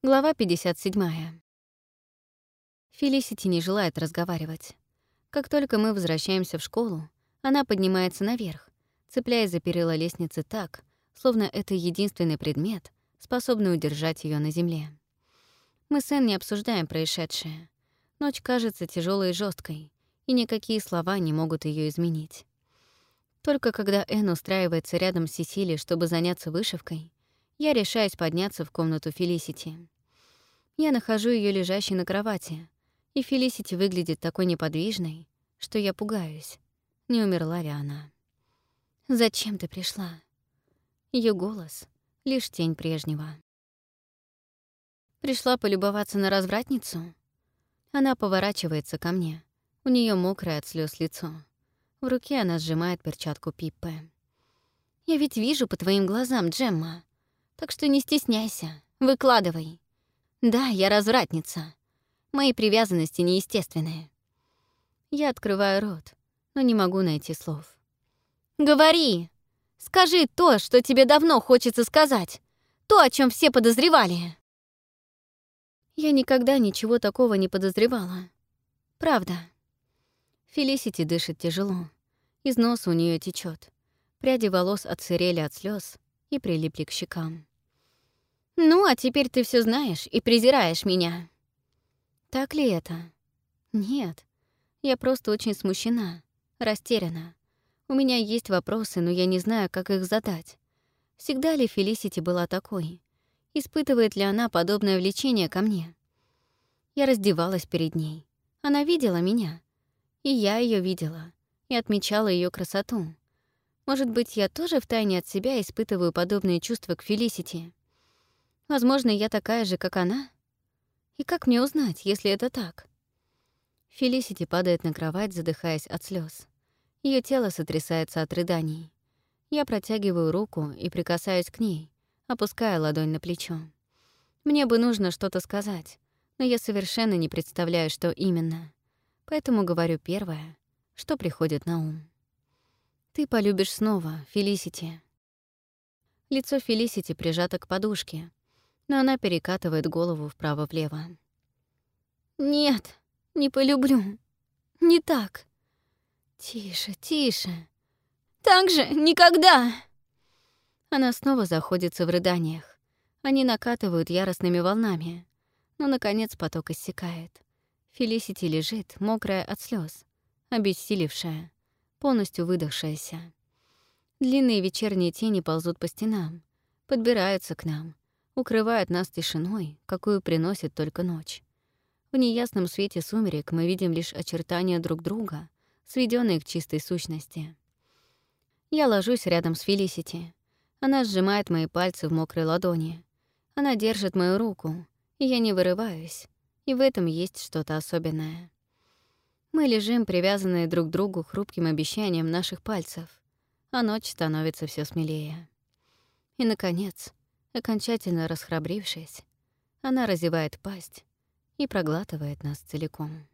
Глава 57. Фелисити не желает разговаривать. Как только мы возвращаемся в школу, она поднимается наверх, цепляясь за перила лестницы так, словно это единственный предмет, способный удержать ее на земле. Мы с Энн не обсуждаем происшедшее. Ночь кажется тяжелой и жесткой, и никакие слова не могут ее изменить. Только когда Энн устраивается рядом с Сесилией, чтобы заняться вышивкой, я решаюсь подняться в комнату Фелисити. Я нахожу ее лежащей на кровати, и Фелисити выглядит такой неподвижной, что я пугаюсь, не умерла ли она. «Зачем ты пришла?» Ее голос — лишь тень прежнего. Пришла полюбоваться на развратницу? Она поворачивается ко мне. У нее мокрое от слез лицо. В руке она сжимает перчатку Пиппы. «Я ведь вижу по твоим глазам, Джемма. Так что не стесняйся, выкладывай. Да, я развратница. Мои привязанности неестественные. Я открываю рот, но не могу найти слов. «Говори! Скажи то, что тебе давно хочется сказать. То, о чем все подозревали!» Я никогда ничего такого не подозревала. Правда. Фелисити дышит тяжело. Из носа у нее течет. Пряди волос отсырели от слез и прилипли к щекам. «Ну, а теперь ты все знаешь и презираешь меня». Так ли это? Нет. Я просто очень смущена, растеряна. У меня есть вопросы, но я не знаю, как их задать. Всегда ли Фелисити была такой? Испытывает ли она подобное влечение ко мне? Я раздевалась перед ней. Она видела меня. И я ее видела. И отмечала ее красоту. Может быть, я тоже втайне от себя испытываю подобные чувства к Фелисити. Возможно, я такая же, как она. И как мне узнать, если это так? Фелисити падает на кровать, задыхаясь от слез. Ее тело сотрясается от рыданий. Я протягиваю руку и прикасаюсь к ней, опуская ладонь на плечо. Мне бы нужно что-то сказать, но я совершенно не представляю, что именно. Поэтому говорю первое, что приходит на ум. «Ты полюбишь снова, Фелисити». Лицо Фелисити прижато к подушке, но она перекатывает голову вправо-влево. «Нет, не полюблю. Не так. Тише, тише. Так же никогда!» Она снова заходится в рыданиях. Они накатывают яростными волнами. Но, наконец, поток иссякает. Фелисити лежит, мокрая от слез, обессилевшая, полностью выдохшаяся. Длинные вечерние тени ползут по стенам, подбираются к нам, укрывает нас тишиной, какую приносит только ночь. В неясном свете сумерек мы видим лишь очертания друг друга, сведенные к чистой сущности. Я ложусь рядом с Фелисити. Она сжимает мои пальцы в мокрой ладони. Она держит мою руку, и я не вырываюсь, и в этом есть что-то особенное. Мы лежим, привязанные друг к другу хрупким обещанием наших пальцев, а ночь становится все смелее. И, наконец, Окончательно расхрабрившись, она разевает пасть и проглатывает нас целиком.